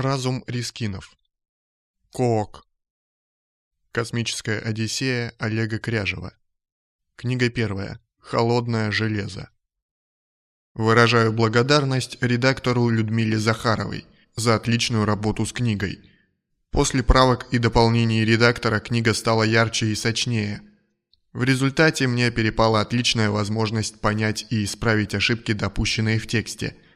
Разум Рискинов. Коок. Космическая Одиссея Олега Кряжева. Книга первая. Холодное железо. Выражаю благодарность редактору Людмиле Захаровой за отличную работу с книгой. После правок и дополнений редактора книга стала ярче и сочнее. В результате мне перепала отличная возможность понять и исправить ошибки, допущенные в тексте –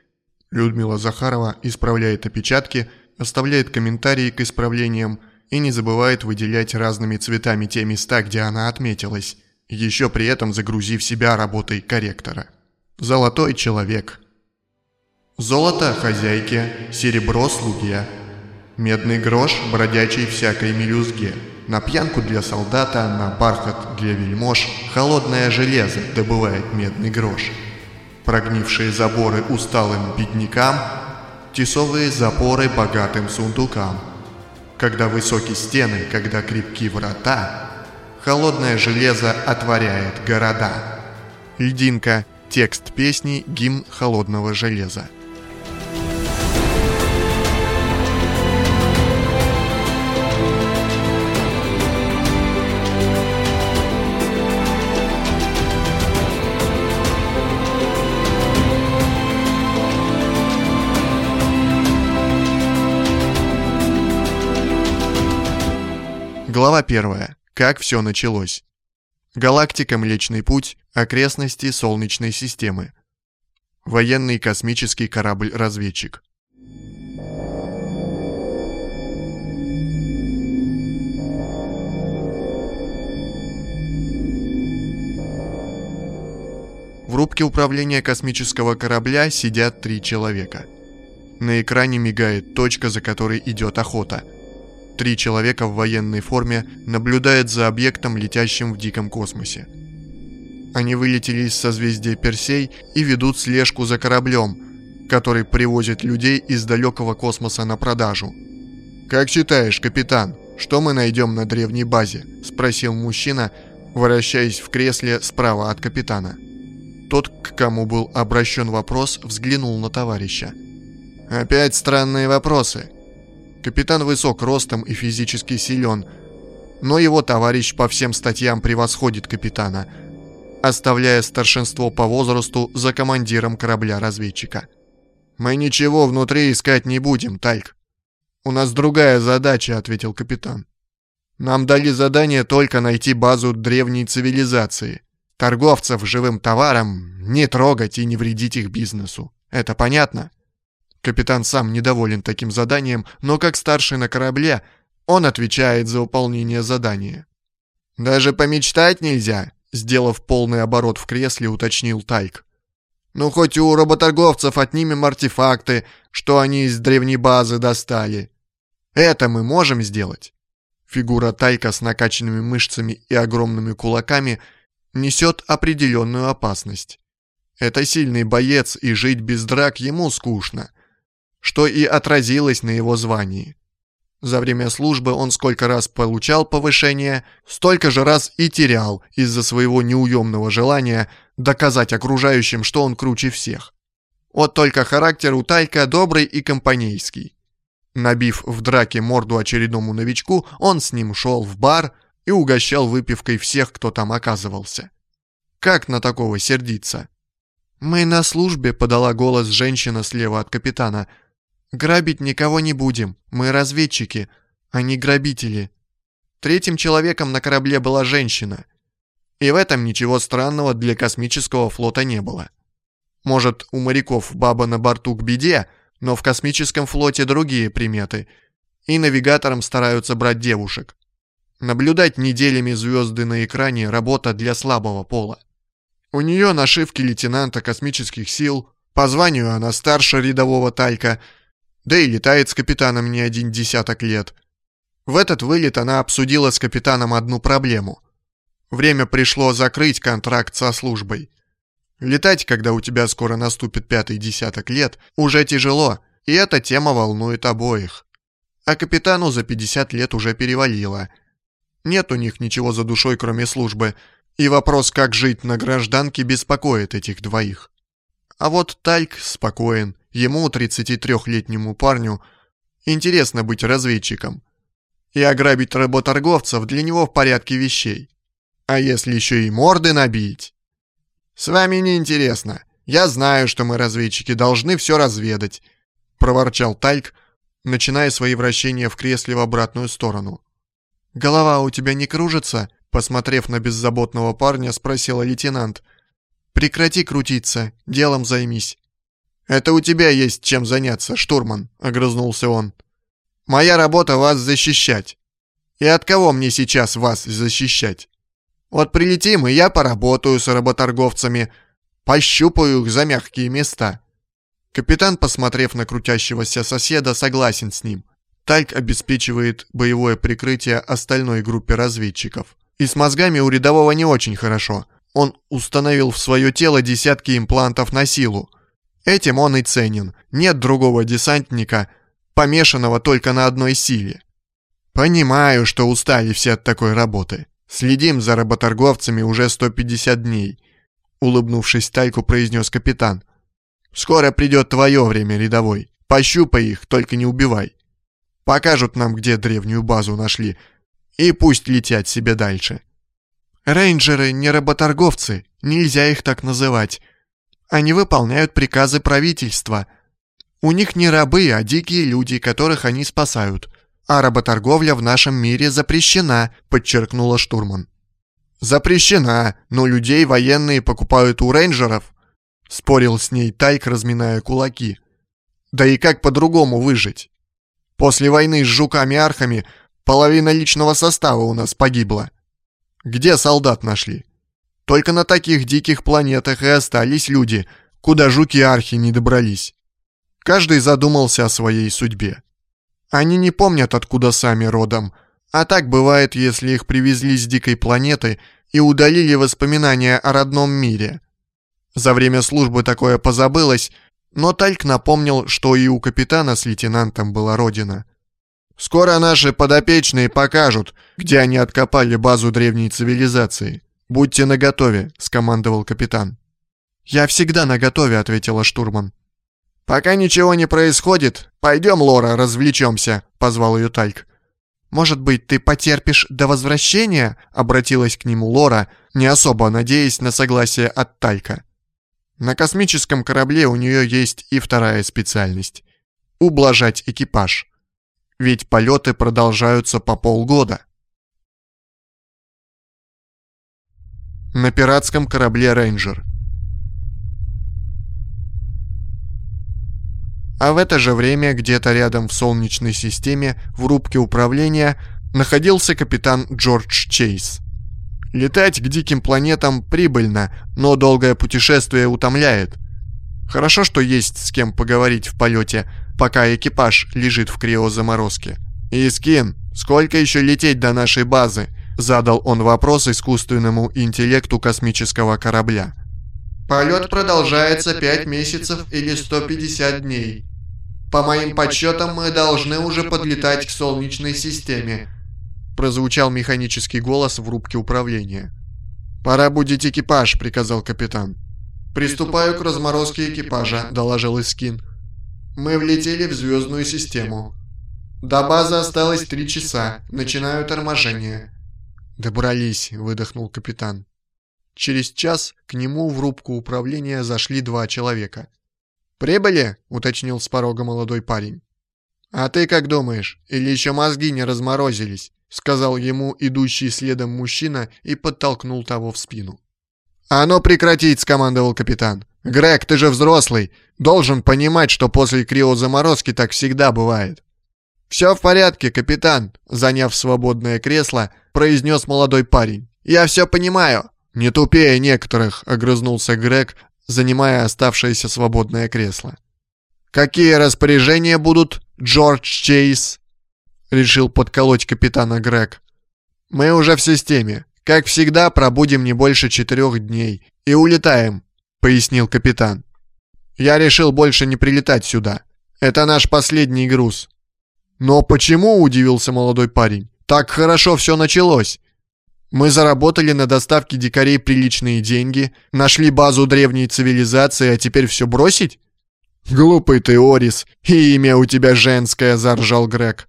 Людмила Захарова исправляет опечатки, оставляет комментарии к исправлениям и не забывает выделять разными цветами те места, где она отметилась, еще при этом загрузив себя работой корректора. Золотой человек. Золото – хозяйке, серебро – слуге. Медный грош – бродячий всякой мелюзге. На пьянку для солдата, на бархат для вельмож, холодное железо добывает медный грош – прогнившие заборы усталым беднякам, тесовые запоры богатым сундукам. Когда высокие стены, когда крепки врата, холодное железо отворяет города. Льдинка. Текст песни «Гимн холодного железа». Глава 1. Как все началось. Галактика Млечный Путь, окрестности Солнечной системы. Военный космический корабль-разведчик. В рубке управления космического корабля сидят три человека. На экране мигает точка, за которой идет охота – Три человека в военной форме наблюдают за объектом, летящим в диком космосе. Они вылетели из созвездия Персей и ведут слежку за кораблем, который привозит людей из далекого космоса на продажу. «Как считаешь, капитан, что мы найдем на древней базе?» – спросил мужчина, вращаясь в кресле справа от капитана. Тот, к кому был обращен вопрос, взглянул на товарища. «Опять странные вопросы», Капитан высок ростом и физически силен, но его товарищ по всем статьям превосходит капитана, оставляя старшинство по возрасту за командиром корабля-разведчика. «Мы ничего внутри искать не будем, Тальк. У нас другая задача», — ответил капитан. «Нам дали задание только найти базу древней цивилизации. Торговцев живым товаром не трогать и не вредить их бизнесу. Это понятно?» Капитан сам недоволен таким заданием, но как старший на корабле, он отвечает за выполнение задания. «Даже помечтать нельзя», — сделав полный оборот в кресле, уточнил Тайк. «Ну, хоть у работорговцев отнимем артефакты, что они из древней базы достали. Это мы можем сделать». Фигура Тайка с накачанными мышцами и огромными кулаками несет определенную опасность. Это сильный боец, и жить без драк ему скучно — что и отразилось на его звании. За время службы он сколько раз получал повышение, столько же раз и терял из-за своего неуемного желания доказать окружающим, что он круче всех. Вот только характер у Тайка добрый и компанейский. Набив в драке морду очередному новичку, он с ним шел в бар и угощал выпивкой всех, кто там оказывался. Как на такого сердиться? «Мы на службе», — подала голос женщина слева от капитана — Грабить никого не будем, мы разведчики, а не грабители. Третьим человеком на корабле была женщина. И в этом ничего странного для космического флота не было. Может, у моряков баба на борту к беде, но в космическом флоте другие приметы, и навигаторам стараются брать девушек. Наблюдать неделями звезды на экране – работа для слабого пола. У нее нашивки лейтенанта космических сил, по званию она старше рядового Талька – да и летает с капитаном не один десяток лет. В этот вылет она обсудила с капитаном одну проблему. Время пришло закрыть контракт со службой. Летать, когда у тебя скоро наступит пятый десяток лет, уже тяжело, и эта тема волнует обоих. А капитану за 50 лет уже перевалило. Нет у них ничего за душой, кроме службы, и вопрос, как жить на гражданке, беспокоит этих двоих. А вот Тальк спокоен. Ему, 33-летнему парню, Интересно быть разведчиком. И ограбить работорговцев для него в порядке вещей. А если еще и морды набить? С вами не интересно. Я знаю, что мы, разведчики, должны все разведать, проворчал Тальк, начиная свои вращения в кресле в обратную сторону. «Голова у тебя не кружится?» Посмотрев на беззаботного парня, спросила лейтенант. «Прекрати крутиться, делом займись». «Это у тебя есть чем заняться, штурман», — огрызнулся он. «Моя работа вас защищать. И от кого мне сейчас вас защищать? Вот прилетим, и я поработаю с работорговцами, пощупаю их за мягкие места». Капитан, посмотрев на крутящегося соседа, согласен с ним. Тальк обеспечивает боевое прикрытие остальной группе разведчиков. И с мозгами у рядового не очень хорошо. Он установил в свое тело десятки имплантов на силу. Этим он и ценен. Нет другого десантника, помешанного только на одной силе. Понимаю, что устали все от такой работы. Следим за работорговцами уже 150 дней. Улыбнувшись Тальку, произнес капитан. Скоро придет твое время, рядовой. Пощупай их, только не убивай. Покажут нам, где древнюю базу нашли. И пусть летят себе дальше. Рейнджеры не работорговцы, нельзя их так называть. Они выполняют приказы правительства. У них не рабы, а дикие люди, которых они спасают. А работорговля в нашем мире запрещена, подчеркнула штурман. Запрещена, но людей военные покупают у рейнджеров. Спорил с ней Тайк, разминая кулаки. Да и как по-другому выжить? После войны с жуками-архами половина личного состава у нас погибла. Где солдат нашли? Только на таких диких планетах и остались люди, куда жуки-архи не добрались. Каждый задумался о своей судьбе. Они не помнят, откуда сами родом, а так бывает, если их привезли с дикой планеты и удалили воспоминания о родном мире. За время службы такое позабылось, но Тальк напомнил, что и у капитана с лейтенантом была родина. «Скоро наши подопечные покажут, где они откопали базу древней цивилизации. Будьте наготове», — скомандовал капитан. «Я всегда наготове», — ответила штурман. «Пока ничего не происходит, пойдем, Лора, развлечемся», — позвал ее Тальк. «Может быть, ты потерпишь до возвращения?» — обратилась к нему Лора, не особо надеясь на согласие от Талька. На космическом корабле у нее есть и вторая специальность – ублажать экипаж. Ведь полеты продолжаются по полгода. На пиратском корабле «Рейнджер». А в это же время где-то рядом в Солнечной системе в рубке управления находился капитан Джордж Чейз – Летать к диким планетам прибыльно, но долгое путешествие утомляет. Хорошо, что есть с кем поговорить в полете, пока экипаж лежит в криозаморозке. «Искин, сколько еще лететь до нашей базы?» Задал он вопрос искусственному интеллекту космического корабля. «Полет продолжается 5 месяцев или 150 дней. По моим подсчетам, мы должны уже подлетать к Солнечной системе прозвучал механический голос в рубке управления. «Пора будить экипаж», — приказал капитан. «Приступаю к разморозке экипажа», — доложил Искин. «Мы влетели в звездную систему. До базы осталось три часа. Начинаю торможение». «Добрались», — выдохнул капитан. Через час к нему в рубку управления зашли два человека. «Прибыли?» — уточнил с порога молодой парень. «А ты как думаешь? Или еще мозги не разморозились?» сказал ему идущий следом мужчина и подтолкнул того в спину. «А ну прекратить!» — скомандовал капитан. «Грег, ты же взрослый, должен понимать, что после криозаморозки так всегда бывает». «Все в порядке, капитан», — заняв свободное кресло, произнес молодой парень. «Я все понимаю». «Не тупее некоторых», — огрызнулся Грег, занимая оставшееся свободное кресло. «Какие распоряжения будут, Джордж Чейз?» решил подколоть капитана Грег. «Мы уже в системе. Как всегда, пробудем не больше четырех дней. И улетаем», — пояснил капитан. «Я решил больше не прилетать сюда. Это наш последний груз». «Но почему?» — удивился молодой парень. «Так хорошо все началось». Мы заработали на доставке дикарей приличные деньги, нашли базу древней цивилизации, а теперь все бросить? «Глупый ты, Орис, и имя у тебя женское», — заржал Грег.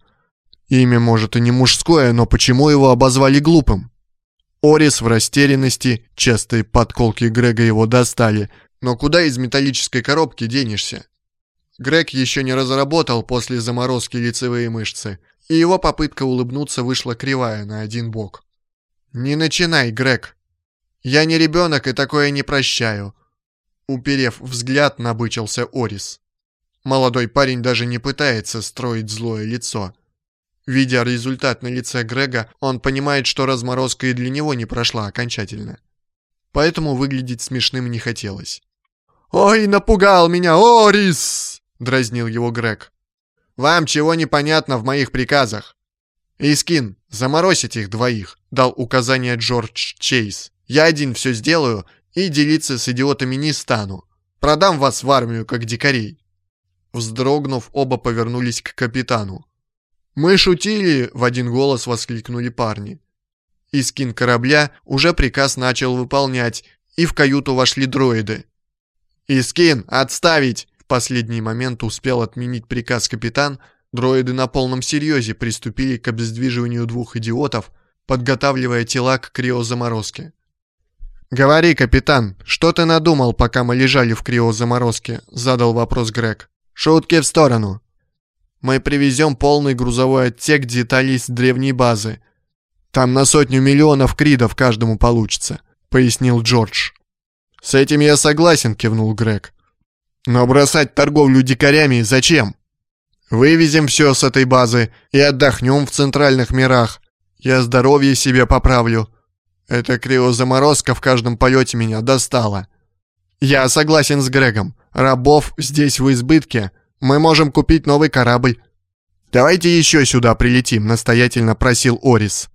Имя, может, и не мужское, но почему его обозвали глупым? Орис в растерянности, частые подколки Грега его достали, но куда из металлической коробки денешься? Грег еще не разработал после заморозки лицевые мышцы, и его попытка улыбнуться вышла кривая на один бок. «Не начинай, Грег. Я не ребенок и такое не прощаю», Уперев взгляд, набычился Орис. Молодой парень даже не пытается строить злое лицо. Видя результат на лице Грега, он понимает, что разморозка и для него не прошла окончательно. Поэтому выглядеть смешным не хотелось. «Ой, напугал меня, Орис!» — дразнил его Грег. «Вам чего непонятно в моих приказах?» «Искин, заморозь этих двоих», — дал указание Джордж Чейз. «Я один все сделаю, и делиться с идиотами не стану. Продам вас в армию, как дикарей». Вздрогнув, оба повернулись к капитану. «Мы шутили!» — в один голос воскликнули парни. Искин корабля уже приказ начал выполнять, и в каюту вошли дроиды. «Искин, отставить!» Последний момент успел отменить приказ капитан. Дроиды на полном серьезе приступили к обездвиживанию двух идиотов, подготавливая тела к криозаморозке. «Говори, капитан, что ты надумал, пока мы лежали в криозаморозке?» — задал вопрос Грег. «Шутки в сторону. Мы привезем полный грузовой отсек деталей с древней базы. Там на сотню миллионов кридов каждому получится», — пояснил Джордж. «С этим я согласен», — кивнул Грег. «Но бросать торговлю дикарями зачем? Вывезем все с этой базы и отдохнем в центральных мирах. Я здоровье себе поправлю». Эта криозаморозка в каждом полете меня достала. Я согласен с Грегом. Рабов здесь в избытке. Мы можем купить новый корабль. Давайте еще сюда прилетим, настоятельно просил Орис.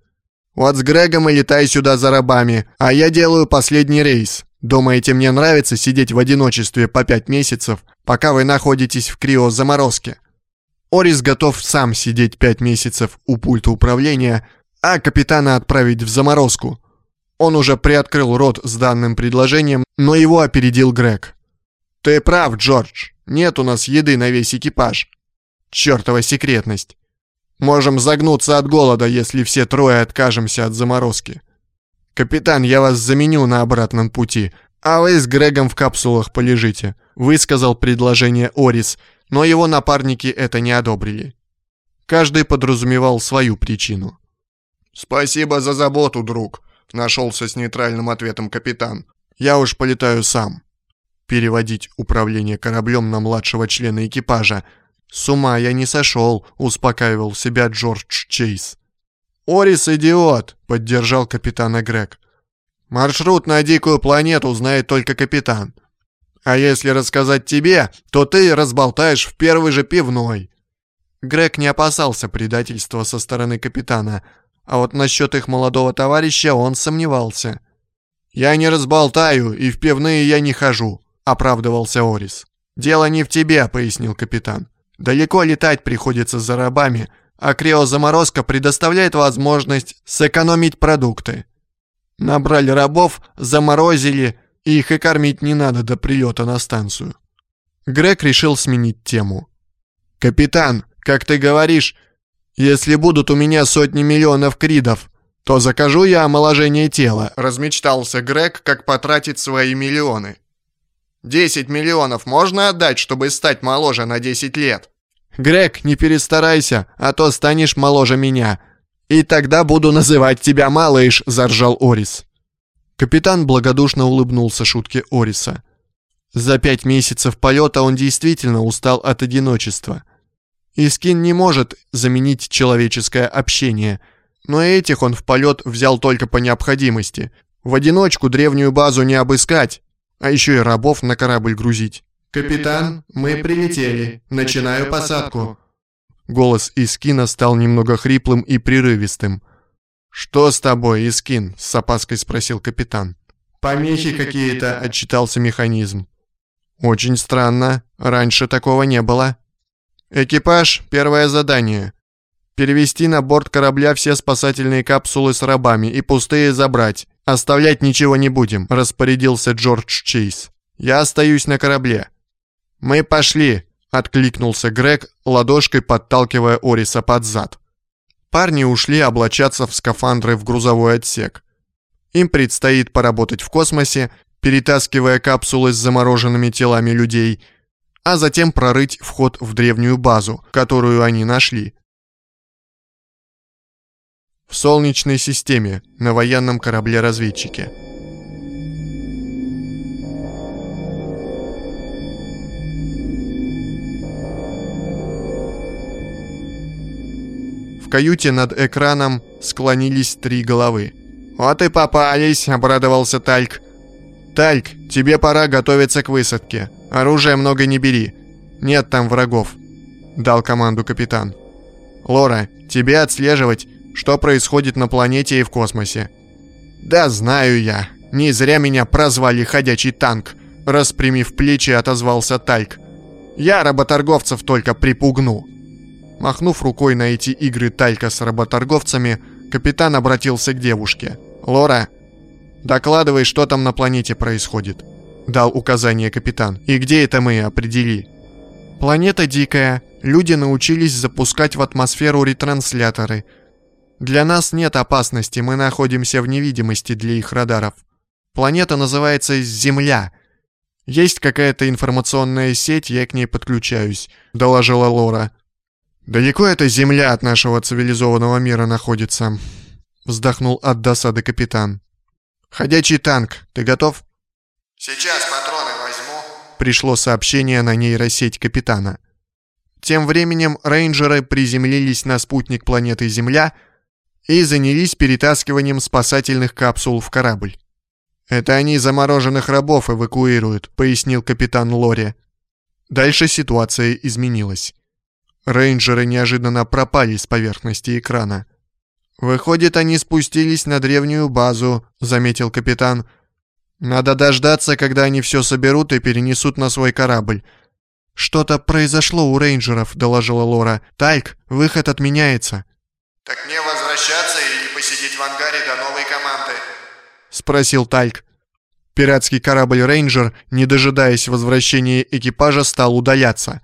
Вот с Грегом и летай сюда за рабами, а я делаю последний рейс. Думаете, мне нравится сидеть в одиночестве по пять месяцев, пока вы находитесь в криозаморозке? Орис готов сам сидеть пять месяцев у пульта управления, а капитана отправить в заморозку. Он уже приоткрыл рот с данным предложением, но его опередил Грег. «Ты прав, Джордж. Нет у нас еды на весь экипаж. Чёртова секретность. Можем загнуться от голода, если все трое откажемся от заморозки. Капитан, я вас заменю на обратном пути, а вы с Грегом в капсулах полежите», высказал предложение Орис, но его напарники это не одобрили. Каждый подразумевал свою причину. «Спасибо за заботу, друг», Нашелся с нейтральным ответом капитан. «Я уж полетаю сам». Переводить управление кораблем на младшего члена экипажа. «С ума я не сошел», — успокаивал себя Джордж Чейз. «Орис идиот», — поддержал капитана Грег. «Маршрут на дикую планету знает только капитан. А если рассказать тебе, то ты разболтаешь в первый же пивной». Грег не опасался предательства со стороны капитана, а вот насчет их молодого товарища он сомневался. «Я не разболтаю, и в пивные я не хожу», — оправдывался Орис. «Дело не в тебе», — пояснил капитан. «Далеко летать приходится за рабами, а криозаморозка предоставляет возможность сэкономить продукты. Набрали рабов, заморозили, и их и кормить не надо до прилета на станцию». Грег решил сменить тему. «Капитан, как ты говоришь, если будут у меня сотни миллионов кридов, то закажу я омоложение тела», — размечтался Грег, как потратить свои миллионы. «Десять миллионов можно отдать, чтобы стать моложе на десять лет?» «Грег, не перестарайся, а то станешь моложе меня. И тогда буду называть тебя малыш», — заржал Орис. Капитан благодушно улыбнулся шутке Ориса. За пять месяцев полета он действительно устал от одиночества. Искин не может заменить человеческое общение, но этих он в полет взял только по необходимости. В одиночку древнюю базу не обыскать, а еще и рабов на корабль грузить. «Капитан, мы прилетели. Начинаю посадку». Голос Искина стал немного хриплым и прерывистым. «Что с тобой, Искин?» — с опаской спросил капитан. «Помехи какие-то», — отчитался механизм. «Очень странно. Раньше такого не было». Экипаж, первое задание. Перевести на борт корабля все спасательные капсулы с рабами и пустые забрать. Оставлять ничего не будем, распорядился Джордж Чейз. Я остаюсь на корабле. «Мы пошли!» — откликнулся Грег, ладошкой подталкивая Ориса под зад. Парни ушли облачаться в скафандры в грузовой отсек. Им предстоит поработать в космосе, перетаскивая капсулы с замороженными телами людей, а затем прорыть вход в древнюю базу, которую они нашли. В Солнечной системе, на военном корабле-разведчике. В каюте над экраном склонились три головы. «Вот и попались», — обрадовался Тальк. «Тальк, тебе пора готовиться к высадке. Оружия много не бери. Нет там врагов», — дал команду капитан. «Лора, тебе отслеживать, что происходит на планете и в космосе». «Да знаю я. Не зря меня прозвали «ходячий танк», — распрямив плечи, отозвался Тальк. «Я работорговцев только припугну». Махнув рукой на эти игры Талька с работорговцами, капитан обратился к девушке. «Лора, докладывай, что там на планете происходит», — дал указание капитан. «И где это мы, определи». «Планета дикая. Люди научились запускать в атмосферу ретрансляторы. Для нас нет опасности, мы находимся в невидимости для их радаров. Планета называется Земля. Есть какая-то информационная сеть, я к ней подключаюсь», — доложила Лора. «Далеко эта земля от нашего цивилизованного мира находится?» Вздохнул от досады капитан. «Ходячий танк, ты готов?» «Сейчас патроны возьму», — пришло сообщение на нейросеть капитана. Тем временем рейнджеры приземлились на спутник планеты Земля и занялись перетаскиванием спасательных капсул в корабль. «Это они замороженных рабов эвакуируют», — пояснил капитан Лори. Дальше ситуация изменилась. Рейнджеры неожиданно пропали с поверхности экрана. «Выходит, они спустились на древнюю базу», — заметил капитан. «Надо дождаться, когда они все соберут и перенесут на свой корабль». «Что-то произошло у рейнджеров», — доложила Лора. «Тальк, выход отменяется». «Так мне возвращаться или посидеть в ангаре до новой команды?» — спросил Тальк. Пиратский корабль «Рейнджер», не дожидаясь возвращения экипажа, стал удаляться.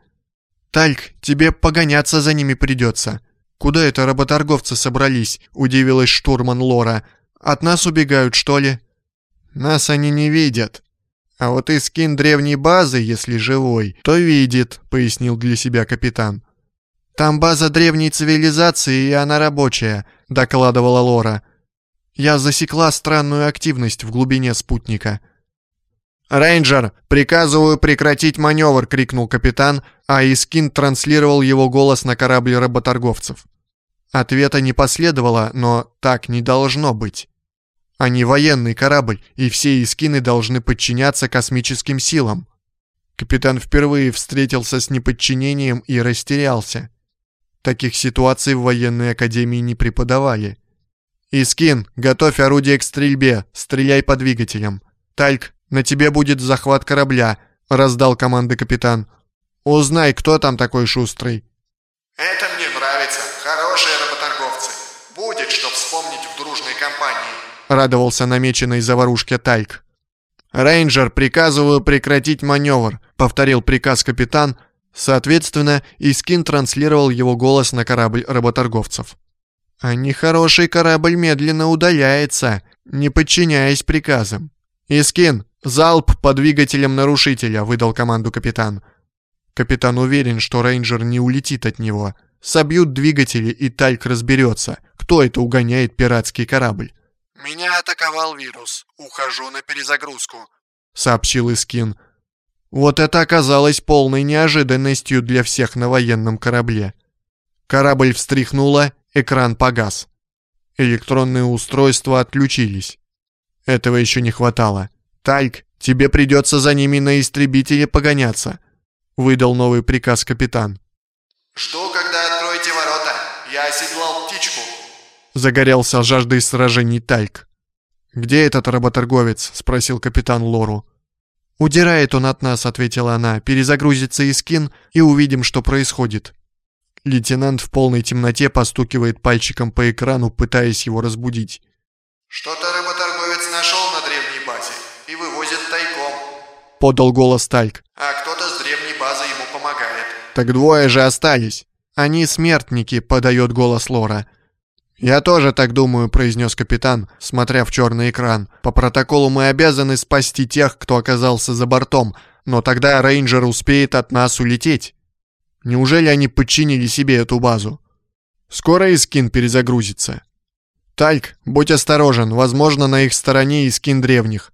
«Тальк, тебе погоняться за ними придется». «Куда это работорговцы собрались?» – удивилась штурман Лора. «От нас убегают, что ли?» «Нас они не видят. А вот и скин древней базы, если живой, то видит», – пояснил для себя капитан. «Там база древней цивилизации, и она рабочая», – докладывала Лора. «Я засекла странную активность в глубине спутника». «Рейнджер, приказываю прекратить маневр!» — крикнул капитан, а Искин транслировал его голос на корабль работорговцев. Ответа не последовало, но так не должно быть. Они военный корабль, и все Искины должны подчиняться космическим силам. Капитан впервые встретился с неподчинением и растерялся. Таких ситуаций в военной академии не преподавали. «Искин, готовь орудие к стрельбе, стреляй по двигателям. Тальк, на тебе будет захват корабля», — раздал команды капитан. «Узнай, кто там такой шустрый». «Это мне нравится. Хорошие работорговцы. Будет, что вспомнить в дружной компании», — радовался намеченной заварушке Тайк. «Рейнджер, приказываю прекратить маневр», — повторил приказ капитан. Соответственно, Искин транслировал его голос на корабль работорговцев. «А нехороший корабль медленно удаляется, не подчиняясь приказам. Искин, «Залп по двигателям нарушителя», — выдал команду капитан. Капитан уверен, что рейнджер не улетит от него. Собьют двигатели, и Тальк разберется, кто это угоняет пиратский корабль. «Меня атаковал вирус. Ухожу на перезагрузку», — сообщил Искин. Вот это оказалось полной неожиданностью для всех на военном корабле. Корабль встряхнуло, экран погас. Электронные устройства отключились. Этого еще не хватало. «Тальк, тебе придется за ними на истребителе погоняться», — выдал новый приказ капитан. «Жду, когда откроете ворота. Я оседлал птичку», — загорелся жаждой сражений Тальк. «Где этот работорговец?» — спросил капитан Лору. «Удирает он от нас», — ответила она. «Перезагрузится и скин, и увидим, что происходит». Лейтенант в полной темноте постукивает пальчиком по экрану, пытаясь его разбудить. «Что-то работорговец нашел на древней базе и вывозит тайком», — подал голос Тальк. «А кто-то с древней базы Так двое же остались. Они смертники, подает голос Лора. «Я тоже так думаю», — произнес капитан, смотря в черный экран. «По протоколу мы обязаны спасти тех, кто оказался за бортом, но тогда рейнджер успеет от нас улететь. Неужели они подчинили себе эту базу? Скоро Искин перезагрузится. Тальк, будь осторожен, возможно, на их стороне Искин древних.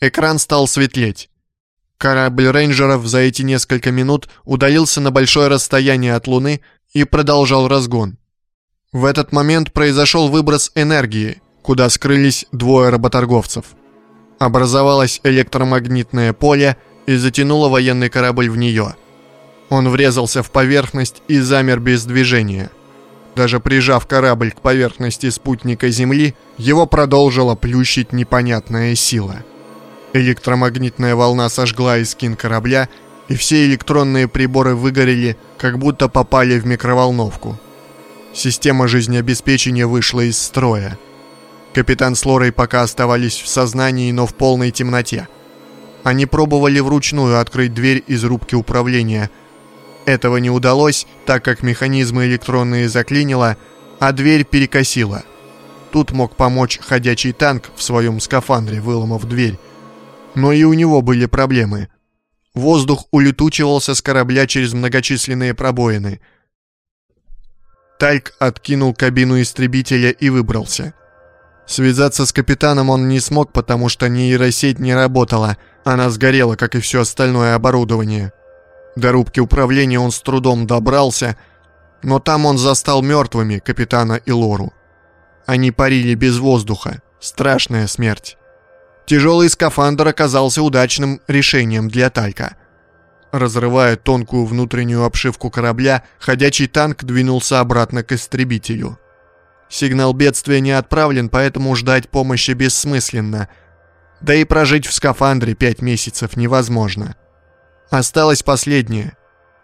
Экран стал светлеть. Корабль рейнджеров за эти несколько минут удалился на большое расстояние от Луны и продолжал разгон. В этот момент произошел выброс энергии, куда скрылись двое работорговцев. Образовалось электромагнитное поле и затянуло военный корабль в нее. Он врезался в поверхность и замер без движения. Даже прижав корабль к поверхности спутника Земли, его продолжила плющить непонятная сила. Электромагнитная волна сожгла эскин корабля, и все электронные приборы выгорели, как будто попали в микроволновку. Система жизнеобеспечения вышла из строя. Капитан с Лорой пока оставались в сознании, но в полной темноте. Они пробовали вручную открыть дверь из рубки управления. Этого не удалось, так как механизмы электронные заклинило, а дверь перекосила. Тут мог помочь ходячий танк в своем скафандре, выломав дверь. Но и у него были проблемы. Воздух улетучивался с корабля через многочисленные пробоины – Тальк откинул кабину истребителя и выбрался. Связаться с капитаном он не смог, потому что нейросеть не работала, она сгорела, как и все остальное оборудование. До рубки управления он с трудом добрался, но там он застал мертвыми капитана и Лору. Они парили без воздуха. Страшная смерть. Тяжелый скафандр оказался удачным решением для Талька – Разрывая тонкую внутреннюю обшивку корабля, ходячий танк двинулся обратно к истребителю. Сигнал бедствия не отправлен, поэтому ждать помощи бессмысленно. Да и прожить в скафандре пять месяцев невозможно. Осталось последнее.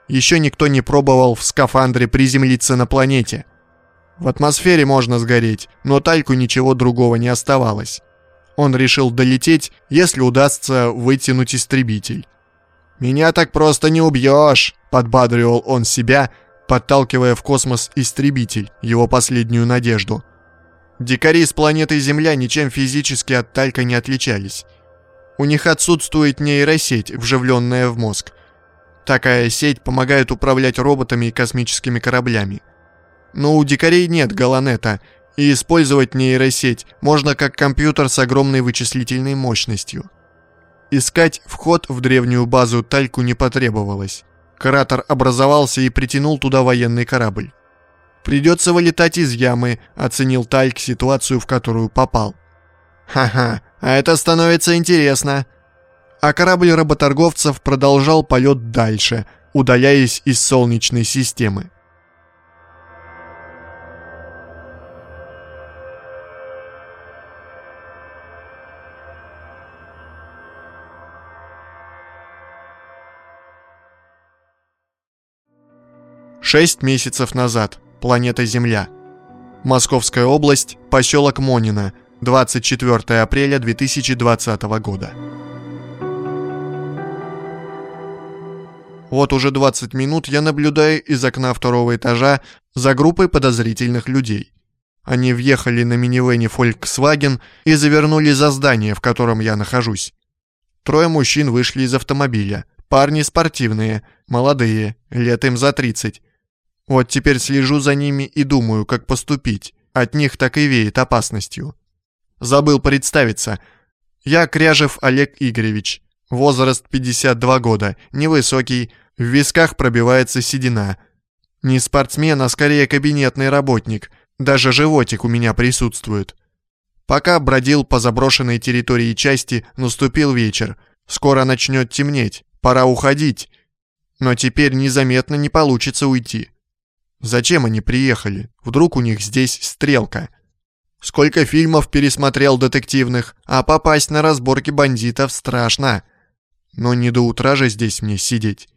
Еще никто не пробовал в скафандре приземлиться на планете. В атмосфере можно сгореть, но Тальку ничего другого не оставалось. Он решил долететь, если удастся вытянуть истребитель. «Меня так просто не убьешь!» — подбадривал он себя, подталкивая в космос истребитель, его последнюю надежду. Дикари с планеты Земля ничем физически от Талька не отличались. У них отсутствует нейросеть, вживленная в мозг. Такая сеть помогает управлять роботами и космическими кораблями. Но у дикарей нет галанета, и использовать нейросеть можно как компьютер с огромной вычислительной мощностью. Искать вход в древнюю базу Тальку не потребовалось. Кратер образовался и притянул туда военный корабль. «Придется вылетать из ямы», — оценил Тальк ситуацию, в которую попал. «Ха-ха, а это становится интересно». А корабль работорговцев продолжал полет дальше, удаляясь из Солнечной системы. Шесть месяцев назад. Планета Земля. Московская область, поселок Монина, 24 апреля 2020 года. Вот уже 20 минут я наблюдаю из окна второго этажа за группой подозрительных людей. Они въехали на минивэне Volkswagen и завернули за здание, в котором я нахожусь. Трое мужчин вышли из автомобиля. Парни спортивные, молодые, лет им за 30. Вот теперь слежу за ними и думаю, как поступить. От них так и веет опасностью. Забыл представиться. Я Кряжев Олег Игоревич. Возраст 52 года, невысокий, в висках пробивается седина. Не спортсмен, а скорее кабинетный работник. Даже животик у меня присутствует. Пока бродил по заброшенной территории части, наступил вечер. Скоро начнет темнеть, пора уходить. Но теперь незаметно не получится уйти. Зачем они приехали? Вдруг у них здесь стрелка? Сколько фильмов пересмотрел детективных, а попасть на разборки бандитов страшно. Но не до утра же здесь мне сидеть.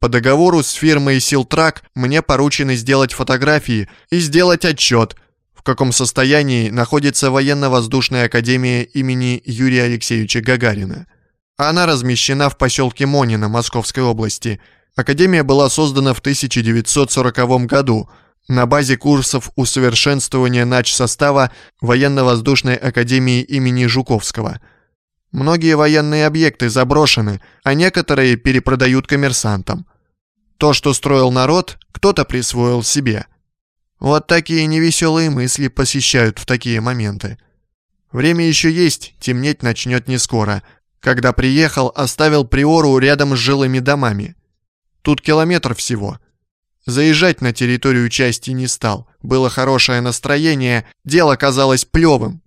По договору с фирмой Силтрак мне поручено сделать фотографии и сделать отчет, в каком состоянии находится военно-воздушная академия имени Юрия Алексеевича Гагарина. Она размещена в поселке Монина Московской области – Академия была создана в 1940 году на базе курсов усовершенствования нач-состава Военно-воздушной академии имени Жуковского. Многие военные объекты заброшены, а некоторые перепродают коммерсантам. То, что строил народ, кто-то присвоил себе. Вот такие невеселые мысли посещают в такие моменты. Время еще есть, темнеть начнет не скоро. Когда приехал, оставил приору рядом с жилыми домами. Тут километр всего. Заезжать на территорию части не стал. Было хорошее настроение, дело казалось плевым.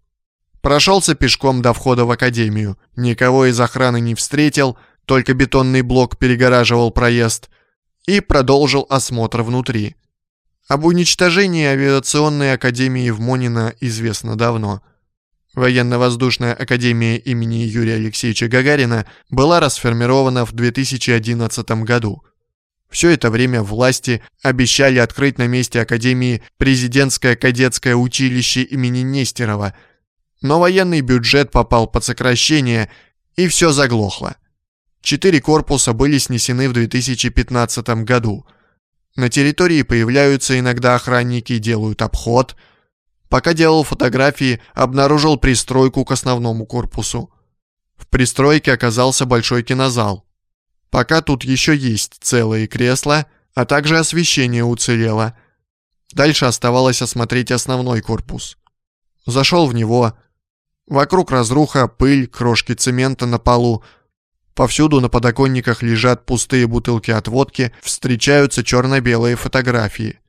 Прошелся пешком до входа в академию. Никого из охраны не встретил, только бетонный блок перегораживал проезд. И продолжил осмотр внутри. Об уничтожении авиационной академии в Монино известно давно. Военно-воздушная академия имени Юрия Алексеевича Гагарина была расформирована в 2011 году. Все это время власти обещали открыть на месте Академии президентское кадетское училище имени Нестерова, но военный бюджет попал под сокращение, и все заглохло. Четыре корпуса были снесены в 2015 году. На территории появляются иногда охранники и делают обход. Пока делал фотографии, обнаружил пристройку к основному корпусу. В пристройке оказался большой кинозал. Пока тут еще есть целые кресла, а также освещение уцелело. Дальше оставалось осмотреть основной корпус. Зашел в него. Вокруг разруха, пыль, крошки цемента на полу. Повсюду на подоконниках лежат пустые бутылки от водки, встречаются черно-белые фотографии.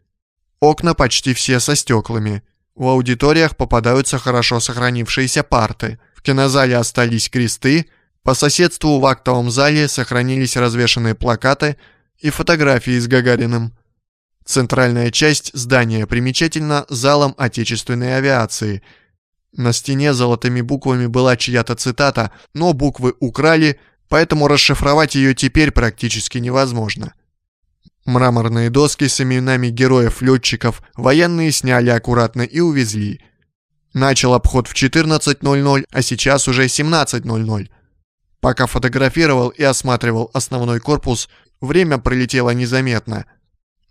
Окна почти все со стеклами. В аудиториях попадаются хорошо сохранившиеся парты. В кинозале остались кресты, по соседству в актовом зале сохранились развешанные плакаты и фотографии с Гагариным. Центральная часть здания примечательна залом отечественной авиации. На стене золотыми буквами была чья-то цитата, но буквы украли, поэтому расшифровать ее теперь практически невозможно. Мраморные доски с именами героев-летчиков военные сняли аккуратно и увезли. Начал обход в 14.00, а сейчас уже 17.00. Пока фотографировал и осматривал основной корпус, время пролетело незаметно.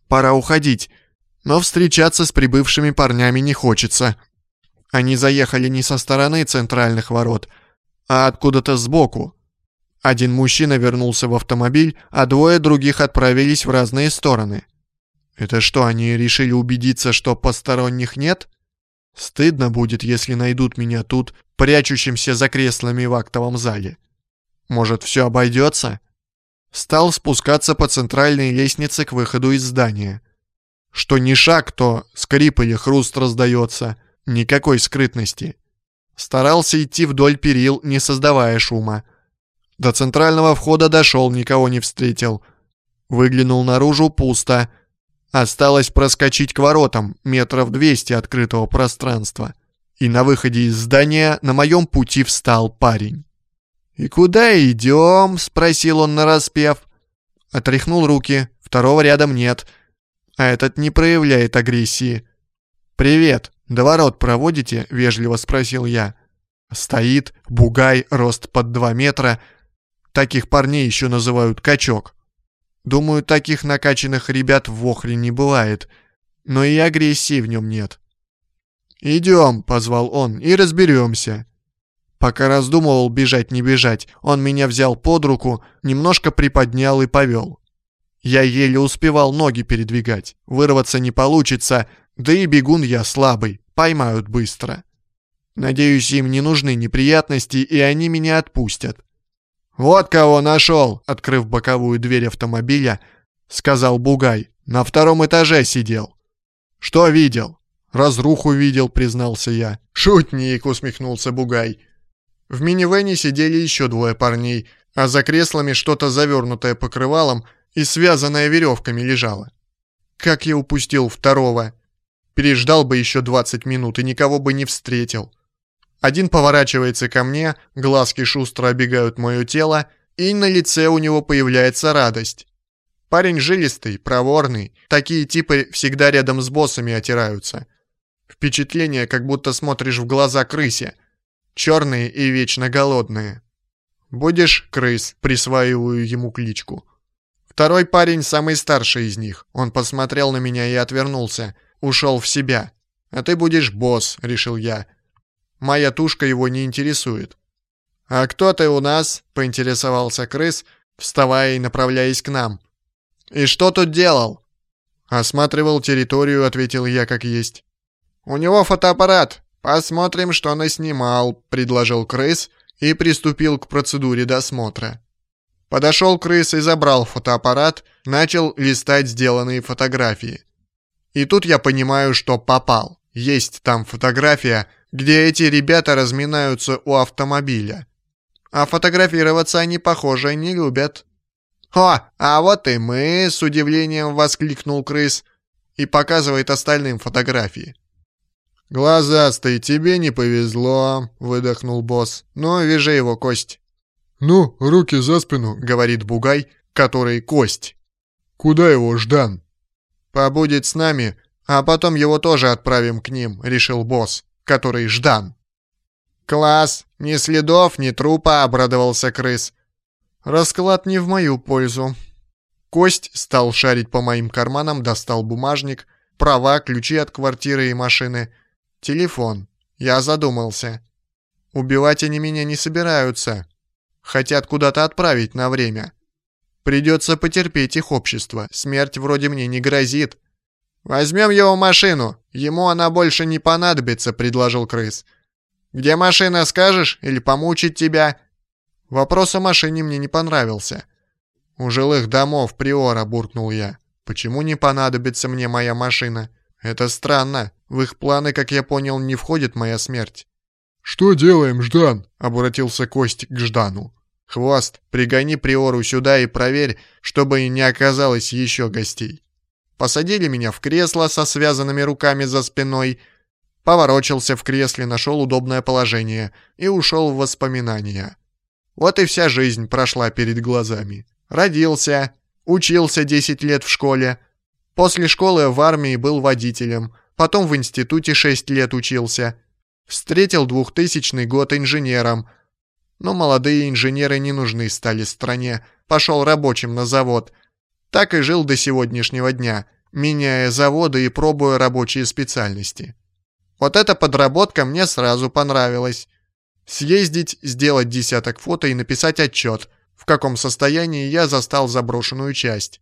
Пора уходить, но встречаться с прибывшими парнями не хочется. Они заехали не со стороны центральных ворот, а откуда-то сбоку. Один мужчина вернулся в автомобиль, а двое других отправились в разные стороны. Это что, они решили убедиться, что посторонних нет? Стыдно будет, если найдут меня тут, прячущимся за креслами в актовом зале. Может, все обойдется? Стал спускаться по центральной лестнице к выходу из здания. Что ни шаг, то скрип или хруст раздается. Никакой скрытности. Старался идти вдоль перил, не создавая шума. До центрального входа дошел, никого не встретил. Выглянул наружу, пусто. Осталось проскочить к воротам, метров двести открытого пространства. И на выходе из здания на моем пути встал парень. «И куда идем?» — спросил он нараспев. Отряхнул руки, второго рядом нет, а этот не проявляет агрессии. «Привет, до ворот проводите?» — вежливо спросил я. Стоит, бугай, рост под два метра. Таких парней еще называют качок. Думаю, таких накачанных ребят в Охре не бывает, но и агрессии в нем нет. «Идем», — позвал он, — «и разберемся». Пока раздумывал, бежать не бежать, он меня взял под руку, немножко приподнял и повел. Я еле успевал ноги передвигать, вырваться не получится, да и бегун я слабый, поймают быстро. Надеюсь, им не нужны неприятности, и они меня отпустят. «Вот кого нашел!» — открыв боковую дверь автомобиля, сказал Бугай. «На втором этаже сидел». «Что видел?» «Разруху видел», — признался я. «Шутник!» — усмехнулся Бугай. В минивэне сидели еще двое парней, а за креслами что-то завернутое покрывалом и связанное веревками лежало. Как я упустил второго? Переждал бы еще 20 минут и никого бы не встретил. Один поворачивается ко мне, глазки шустро обегают мое тело, и на лице у него появляется радость. Парень жилистый, проворный, такие типы всегда рядом с боссами отираются. Впечатление, как будто смотришь в глаза крысе, черные и вечно голодные. Будешь крыс, присваиваю ему кличку. Второй парень самый старший из них. Он посмотрел на меня и отвернулся. Ушел в себя. «А ты будешь босс», — решил я. Моя тушка его не интересует. «А кто ты у нас?» — поинтересовался крыс, вставая и направляясь к нам. «И что тут делал?» «Осматривал территорию», — ответил я как есть. «У него фотоаппарат. Посмотрим, что наснимал», — предложил крыс и приступил к процедуре досмотра. Подошел крыс и забрал фотоаппарат, начал листать сделанные фотографии. И тут я понимаю, что попал. Есть там фотография, где эти ребята разминаются у автомобиля. А фотографироваться они, похоже, не любят. «О, а вот и мы!» — с удивлением воскликнул крыс и показывает остальным фотографии. «Глазастый, тебе не повезло», — выдохнул босс. «Ну, вяжи его, кость». «Ну, руки за спину», — говорит Бугай, который кость. «Куда его, Ждан?» «Побудет с нами, а потом его тоже отправим к ним», — решил босс, который Ждан. «Класс! Ни следов, ни трупа!» — обрадовался крыс. Расклад не в мою пользу. Кость стал шарить по моим карманам, достал бумажник, права, ключи от квартиры и машины, телефон. Я задумался. Убивать они меня не собираются. Хотят куда-то отправить на время. Придется потерпеть их общество. Смерть вроде мне не грозит. «Возьмем его машину. Ему она больше не понадобится», — предложил крыс. «Где машина, скажешь? Или помучить тебя?» Вопрос о машине мне не понравился. «У жилых домов Приора», — буркнул я. «Почему не понадобится мне моя машина? Это странно. В их планы, как я понял, не входит моя смерть». «Что делаем, Ждан?» — обратился Костик к Ждану. «Хвост, пригони Приору сюда и проверь, чтобы не оказалось еще гостей». Посадили меня в кресло со связанными руками за спиной, поворочился в кресле, нашел удобное положение и ушел в воспоминания. Вот и вся жизнь прошла перед глазами. Родился, учился 10 лет в школе, после школы в армии был водителем, потом в институте 6 лет учился — Встретил двухтысячный год инженером. Но молодые инженеры не нужны стали стране. Пошел рабочим на завод. Так и жил до сегодняшнего дня, меняя заводы и пробуя рабочие специальности. Вот эта подработка мне сразу понравилась. Съездить, сделать десяток фото и написать отчет, в каком состоянии я застал заброшенную часть.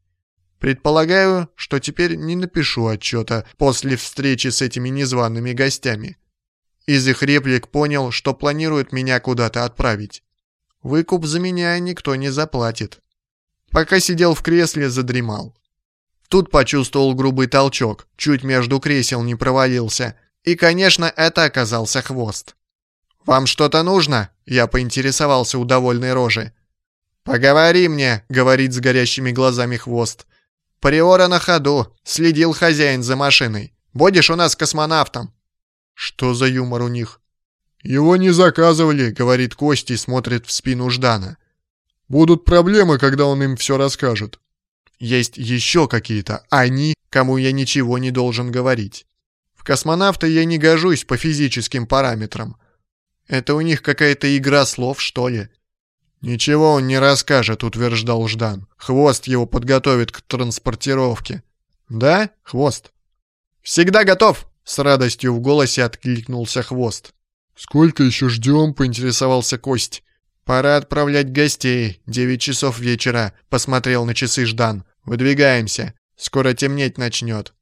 Предполагаю, что теперь не напишу отчета после встречи с этими незваными гостями. Из их реплик понял, что планируют меня куда-то отправить. Выкуп за меня никто не заплатит. Пока сидел в кресле, задремал. Тут почувствовал грубый толчок, чуть между кресел не провалился. И, конечно, это оказался хвост. «Вам что-то нужно?» — я поинтересовался у довольной рожи. «Поговори мне», — говорит с горящими глазами хвост. «Приора на ходу, следил хозяин за машиной. Будешь у нас космонавтом?» Что за юмор у них? «Его не заказывали», — говорит Кости и смотрит в спину Ждана. «Будут проблемы, когда он им все расскажет». «Есть еще какие-то они, кому я ничего не должен говорить. В космонавты я не гожусь по физическим параметрам. Это у них какая-то игра слов, что ли?» «Ничего он не расскажет», — утверждал Ждан. «Хвост его подготовит к транспортировке». «Да, Хвост?» «Всегда готов!» С радостью в голосе откликнулся хвост. «Сколько еще ждем?» — поинтересовался Кость. «Пора отправлять гостей. Девять часов вечера», — посмотрел на часы Ждан. «Выдвигаемся. Скоро темнеть начнет».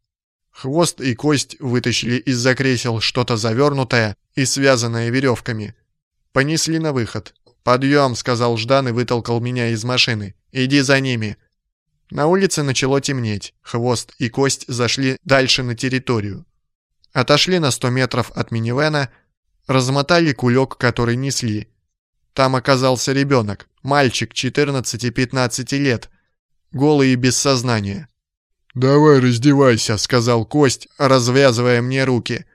Хвост и Кость вытащили из-за кресел что-то завернутое и связанное веревками. Понесли на выход. «Подъем», — сказал Ждан и вытолкал меня из машины. «Иди за ними». На улице начало темнеть. Хвост и Кость зашли дальше на территорию. Отошли на 100 метров от минивэна, размотали кулек, который несли. Там оказался ребенок, мальчик 14-15 лет, голый и без сознания. «Давай раздевайся», — сказал Кость, развязывая мне руки.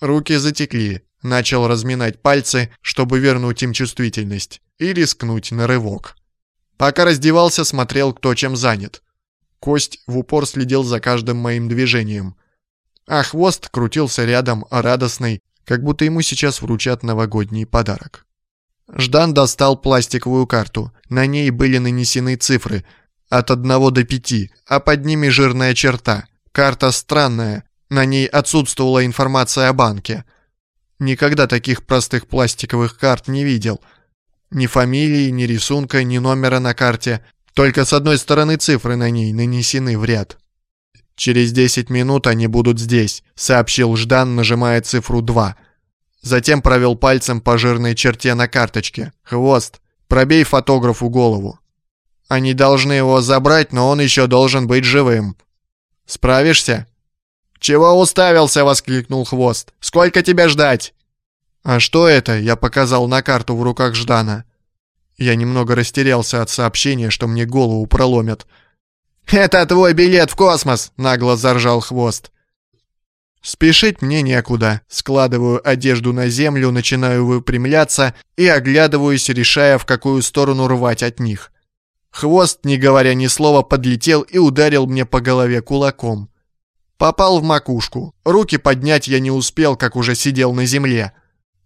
Руки затекли, начал разминать пальцы, чтобы вернуть им чувствительность, и рискнуть на рывок. Пока раздевался, смотрел, кто чем занят. Кость в упор следил за каждым моим движением а хвост крутился рядом, радостный, как будто ему сейчас вручат новогодний подарок. Ждан достал пластиковую карту. На ней были нанесены цифры. от 1 до 5, а под ними жирная черта. Карта странная, на ней отсутствовала информация о банке. Никогда таких простых пластиковых карт не видел. Ни фамилии, ни рисунка, ни номера на карте. Только с одной стороны цифры на ней нанесены в ряд. «Через 10 минут они будут здесь», — сообщил Ждан, нажимая цифру 2. Затем провел пальцем по жирной черте на карточке. «Хвост, пробей фотографу голову». Они должны его забрать, но он еще должен быть живым. Справишься?» «Чего уставился?» — воскликнул Хвост. «Сколько тебя ждать?» «А что это?» — я показал на карту в руках Ждана. Я немного растерялся от сообщения, что мне голову проломят. «Это твой билет в космос!» — нагло заржал Хвост. Спешить мне некуда. Складываю одежду на землю, начинаю выпрямляться и оглядываюсь, решая, в какую сторону рвать от них. Хвост, не говоря ни слова, подлетел и ударил мне по голове кулаком. Попал в макушку. Руки поднять я не успел, как уже сидел на земле.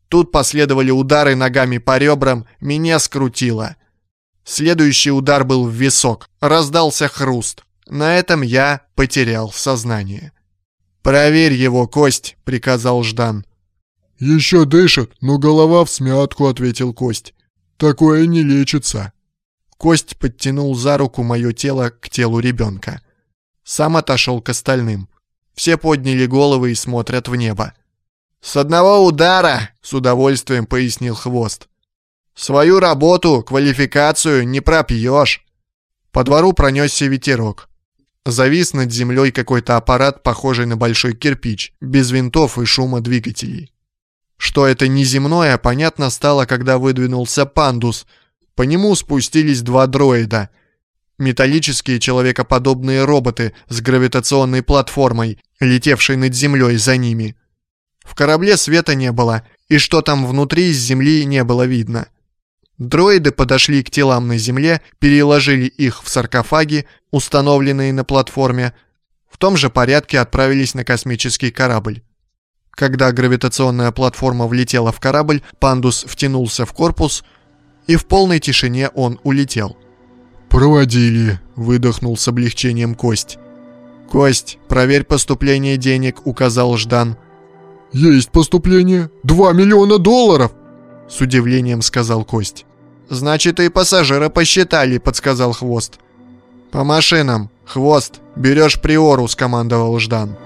Тут последовали удары ногами по ребрам, меня скрутило. Следующий удар был в висок. Раздался хруст. На этом я потерял сознание. «Проверь его, Кость», — приказал Ждан. «Еще дышит, но голова в смятку», — ответил Кость. «Такое не лечится». Кость подтянул за руку мое тело к телу ребенка. Сам отошел к остальным. Все подняли головы и смотрят в небо. «С одного удара!» — с удовольствием пояснил Хвост. «Свою работу, квалификацию не пропьешь!» По двору пронесся ветерок. Завис над землей какой-то аппарат, похожий на большой кирпич, без винтов и шума двигателей. Что это неземное, понятно стало, когда выдвинулся пандус. По нему спустились два дроида. Металлические человекоподобные роботы с гравитационной платформой, летевшей над землей за ними. В корабле света не было, и что там внутри из земли не было видно. Дроиды подошли к телам на земле, переложили их в саркофаги, установленные на платформе, в том же порядке отправились на космический корабль. Когда гравитационная платформа влетела в корабль, пандус втянулся в корпус, и в полной тишине он улетел. «Проводили», — выдохнул с облегчением Кость. «Кость, проверь поступление денег», — указал Ждан. «Есть поступление. Два миллиона долларов!» С удивлением сказал Кость. «Значит, и пассажира посчитали», — подсказал Хвост. «По машинам. Хвост, берешь приору», — скомандовал Ждан.